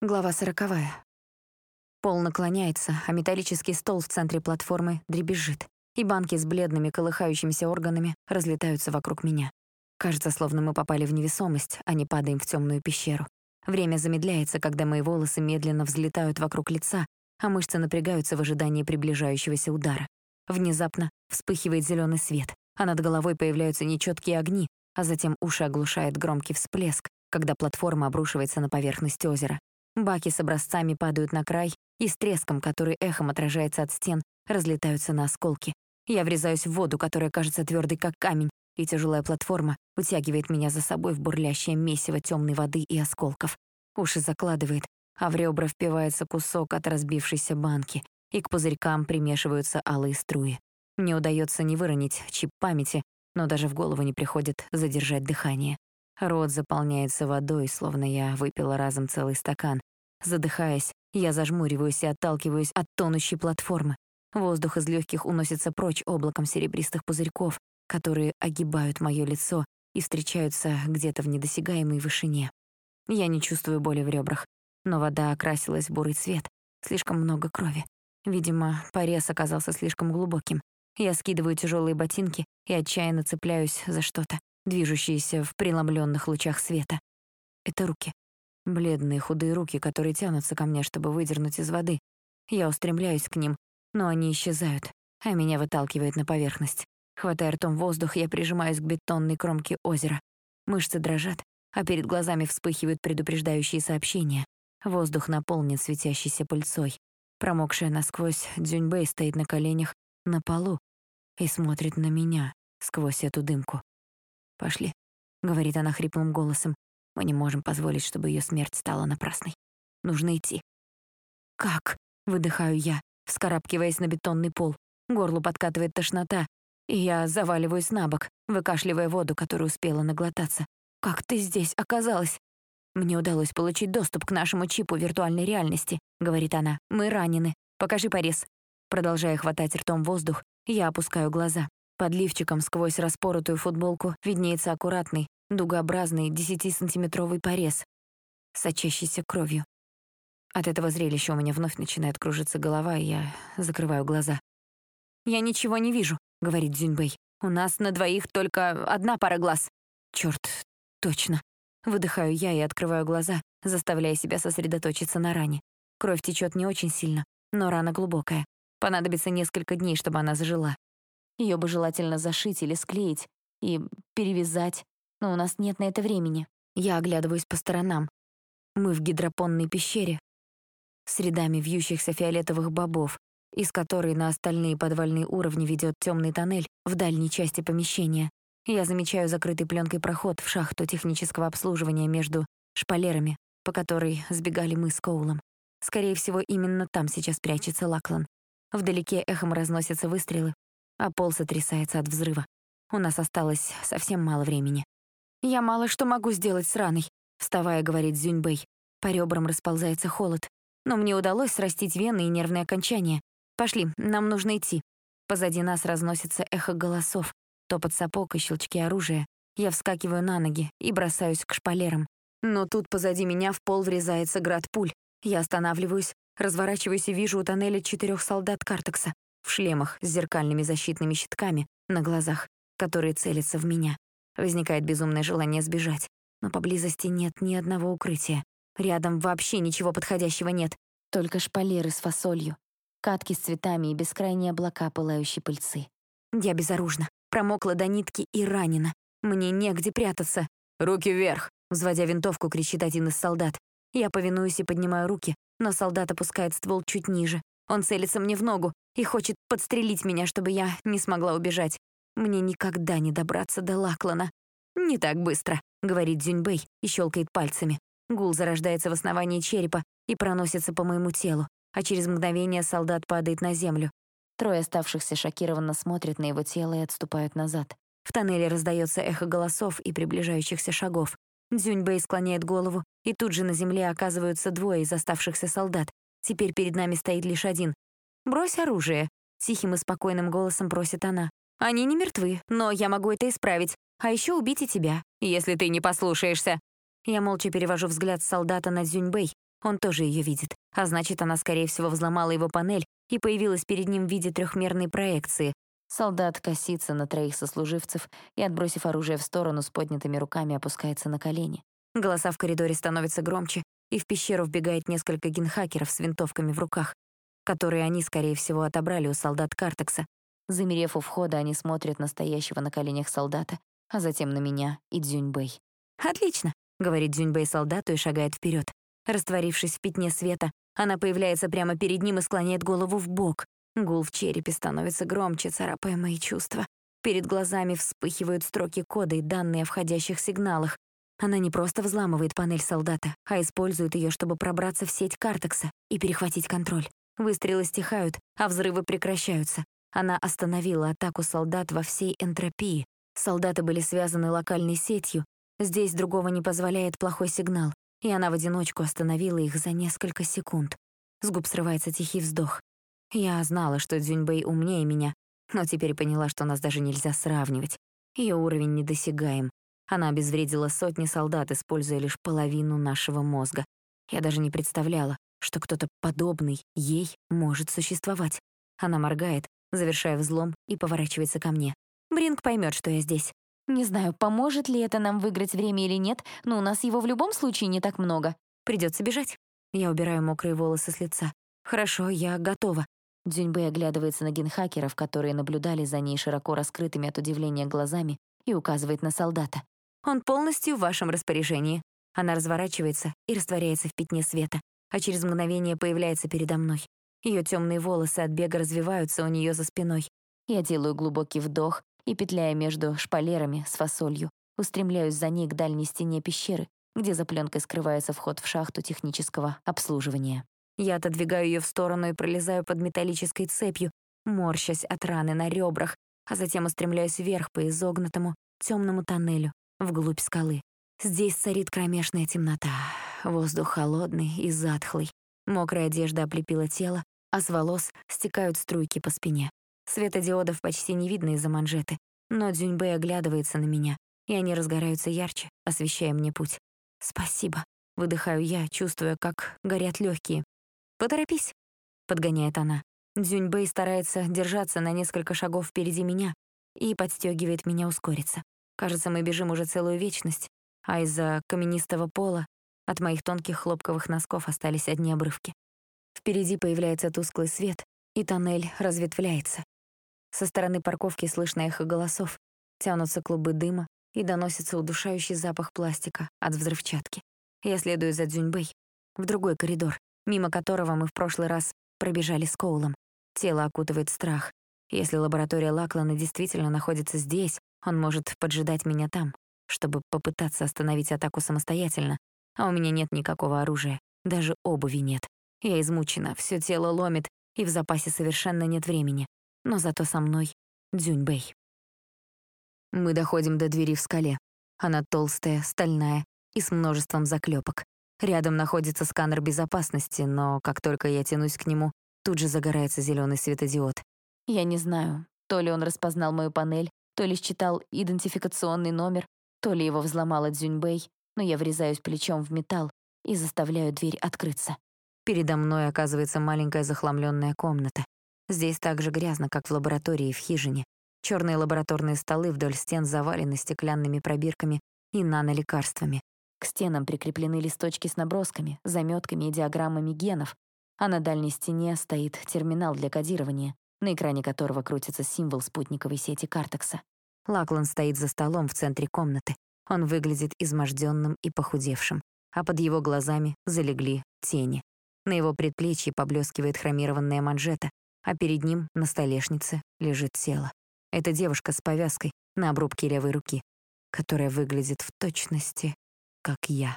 Глава сороковая. Пол наклоняется, а металлический стол в центре платформы дребезжит, и банки с бледными колыхающимися органами разлетаются вокруг меня. Кажется, словно мы попали в невесомость, а не падаем в темную пещеру. Время замедляется, когда мои волосы медленно взлетают вокруг лица, а мышцы напрягаются в ожидании приближающегося удара. Внезапно вспыхивает зеленый свет, а над головой появляются нечеткие огни, а затем уши оглушает громкий всплеск, когда платформа обрушивается на поверхность озера. Баки с образцами падают на край, и с треском, который эхом отражается от стен, разлетаются на осколки. Я врезаюсь в воду, которая кажется твердой, как камень, и тяжелая платформа утягивает меня за собой в бурлящее месиво темной воды и осколков. Уши закладывает, а в ребра впивается кусок от разбившейся банки, и к пузырькам примешиваются алые струи. Мне удается не выронить чип памяти, но даже в голову не приходит задержать дыхание. Рот заполняется водой, словно я выпила разом целый стакан. Задыхаясь, я зажмуриваюсь и отталкиваюсь от тонущей платформы. Воздух из легких уносится прочь облаком серебристых пузырьков, которые огибают мое лицо и встречаются где-то в недосягаемой вышине. Я не чувствую боли в ребрах, но вода окрасилась в бурый цвет, слишком много крови. Видимо, порез оказался слишком глубоким. Я скидываю тяжелые ботинки и отчаянно цепляюсь за что-то движущиеся в преломленных лучах света. Это руки. Бледные худые руки, которые тянутся ко мне, чтобы выдернуть из воды. Я устремляюсь к ним, но они исчезают, а меня выталкивает на поверхность. Хватая ртом воздух, я прижимаюсь к бетонной кромке озера. Мышцы дрожат, а перед глазами вспыхивают предупреждающие сообщения. Воздух наполнен светящейся пыльцой. Промокшая насквозь, Дзюньбэй стоит на коленях на полу и смотрит на меня сквозь эту дымку. «Пошли», — говорит она хриплым голосом. «Мы не можем позволить, чтобы ее смерть стала напрасной. Нужно идти». «Как?» — выдыхаю я, вскарабкиваясь на бетонный пол. Горло подкатывает тошнота, и я заваливаюсь на бок, выкашливая воду, которую успела наглотаться. «Как ты здесь оказалась?» «Мне удалось получить доступ к нашему чипу виртуальной реальности», — говорит она. «Мы ранены. Покажи порез». Продолжая хватать ртом воздух, я опускаю глаза. Под лифчиком сквозь распоротую футболку виднеется аккуратный, дугообразный, десятисантиметровый порез, сочащийся кровью. От этого зрелища у меня вновь начинает кружиться голова, и я закрываю глаза. «Я ничего не вижу», — говорит Дзюньбэй. «У нас на двоих только одна пара глаз». «Чёрт, точно». Выдыхаю я и открываю глаза, заставляя себя сосредоточиться на ране. Кровь течет не очень сильно, но рана глубокая. Понадобится несколько дней, чтобы она зажила. Ее бы желательно зашить или склеить и перевязать, но у нас нет на это времени. Я оглядываюсь по сторонам. Мы в гидропонной пещере с рядами вьющихся фиолетовых бобов, из которой на остальные подвальные уровни ведет темный тоннель в дальней части помещения. Я замечаю закрытый пленкой проход в шахту технического обслуживания между шпалерами, по которой сбегали мы с Коулом. Скорее всего, именно там сейчас прячется Лаклан. Вдалеке эхом разносятся выстрелы, а пол сотрясается от взрыва. У нас осталось совсем мало времени. «Я мало что могу сделать с раной», — вставая, говорит Зюньбэй. По ребрам расползается холод. Но мне удалось срастить вены и нервные окончания. Пошли, нам нужно идти. Позади нас разносится эхо голосов, топот сапог и щелчки оружия. Я вскакиваю на ноги и бросаюсь к шпалерам. Но тут позади меня в пол врезается град пуль. Я останавливаюсь, разворачиваюсь и вижу у тоннеля четырех солдат Картекса в шлемах с зеркальными защитными щитками на глазах, которые целятся в меня. Возникает безумное желание сбежать, но поблизости нет ни одного укрытия. Рядом вообще ничего подходящего нет, только шпалеры с фасолью, катки с цветами и бескрайние облака пылающей пыльцы. Я безоружна, промокла до нитки и ранена. Мне негде прятаться. «Руки вверх!» — взводя винтовку, кричит один из солдат. Я повинуюсь и поднимаю руки, но солдат опускает ствол чуть ниже. Он целится мне в ногу и хочет подстрелить меня, чтобы я не смогла убежать. Мне никогда не добраться до Лаклана. «Не так быстро», — говорит Дзюньбэй и щелкает пальцами. Гул зарождается в основании черепа и проносится по моему телу, а через мгновение солдат падает на землю. Трое оставшихся шокированно смотрят на его тело и отступают назад. В тоннеле раздается эхо голосов и приближающихся шагов. Дзюньбэй склоняет голову, и тут же на земле оказываются двое из оставшихся солдат. Теперь перед нами стоит лишь один. «Брось оружие», — тихим и спокойным голосом просит она. «Они не мертвы, но я могу это исправить. А еще убить и тебя, если ты не послушаешься». Я молча перевожу взгляд солдата на Дзюньбэй, Он тоже ее видит, а значит, она, скорее всего, взломала его панель и появилась перед ним в виде трехмерной проекции. Солдат косится на троих сослуживцев и, отбросив оружие в сторону, с поднятыми руками опускается на колени. Голоса в коридоре становятся громче, и в пещеру вбегает несколько генхакеров с винтовками в руках, которые они, скорее всего, отобрали у солдат Картекса. Замерев у входа, они смотрят на стоящего на коленях солдата, а затем на меня и Дзюньбэй. «Отлично», — говорит Дзюньбэй солдату и шагает вперед. Растворившись в пятне света, она появляется прямо перед ним и склоняет голову в бок. Гул в черепе становится громче, царапая мои чувства. Перед глазами вспыхивают строки кода и данные о входящих сигналах. Она не просто взламывает панель солдата, а использует ее, чтобы пробраться в сеть Картекса и перехватить контроль. Выстрелы стихают, а взрывы прекращаются. Она остановила атаку солдат во всей энтропии. Солдаты были связаны локальной сетью. Здесь другого не позволяет плохой сигнал и она в одиночку остановила их за несколько секунд. С губ срывается тихий вздох. Я знала, что Дзюньбэй умнее меня, но теперь поняла, что нас даже нельзя сравнивать. Ее уровень недосягаем. Она обезвредила сотни солдат, используя лишь половину нашего мозга. Я даже не представляла, что кто-то подобный ей может существовать. Она моргает, завершая взлом, и поворачивается ко мне. Бринг поймет, что я здесь. Не знаю, поможет ли это нам выиграть время или нет, но у нас его в любом случае не так много. Придется бежать. Я убираю мокрые волосы с лица. Хорошо, я готова. Дзюньбэй оглядывается на генхакеров, которые наблюдали за ней широко раскрытыми от удивления глазами, и указывает на солдата. «Он полностью в вашем распоряжении». Она разворачивается и растворяется в пятне света, а через мгновение появляется передо мной. Ее темные волосы от бега развиваются у нее за спиной. Я делаю глубокий вдох и, петляя между шпалерами с фасолью, устремляюсь за ней к дальней стене пещеры, где за пленкой скрывается вход в шахту технического обслуживания. Я отодвигаю ее в сторону и пролезаю под металлической цепью, морщась от раны на ребрах, а затем устремляюсь вверх по изогнутому темному тоннелю, вглубь скалы. Здесь царит кромешная темнота, воздух холодный и затхлый. Мокрая одежда облепила тело, а с волос стекают струйки по спине. Светодиодов почти не видно из-за манжеты, но Дзюньбэй оглядывается на меня, и они разгораются ярче, освещая мне путь. «Спасибо», — выдыхаю я, чувствуя, как горят легкие. «Поторопись», — подгоняет она. Дзюньбэй старается держаться на несколько шагов впереди меня и подстегивает меня ускориться. Кажется, мы бежим уже целую вечность, а из-за каменистого пола от моих тонких хлопковых носков остались одни обрывки. Впереди появляется тусклый свет, и тоннель разветвляется. Со стороны парковки слышно эхо голосов, тянутся клубы дыма и доносится удушающий запах пластика от взрывчатки. Я следую за Дзюньбэй в другой коридор, мимо которого мы в прошлый раз пробежали с Коулом. Тело окутывает страх. Если лаборатория Лаклана действительно находится здесь, он может поджидать меня там, чтобы попытаться остановить атаку самостоятельно, а у меня нет никакого оружия, даже обуви нет. Я измучена, все тело ломит, и в запасе совершенно нет времени но зато со мной Дзюньбэй. Мы доходим до двери в скале. Она толстая, стальная и с множеством заклепок. Рядом находится сканер безопасности, но как только я тянусь к нему, тут же загорается зеленый светодиод. Я не знаю, то ли он распознал мою панель, то ли считал идентификационный номер, то ли его взломала Дзюньбэй, но я врезаюсь плечом в металл и заставляю дверь открыться. Передо мной оказывается маленькая захламленная комната. Здесь так же грязно, как в лаборатории и в хижине. Черные лабораторные столы вдоль стен завалены стеклянными пробирками и нанолекарствами. К стенам прикреплены листочки с набросками, заметками и диаграммами генов, а на дальней стене стоит терминал для кодирования, на экране которого крутится символ спутниковой сети Картекса. Лаклан стоит за столом в центре комнаты. Он выглядит изможденным и похудевшим, а под его глазами залегли тени. На его предплечье поблескивает хромированная манжета, а перед ним на столешнице лежит тело. Это девушка с повязкой на обрубке левой руки, которая выглядит в точности, как я.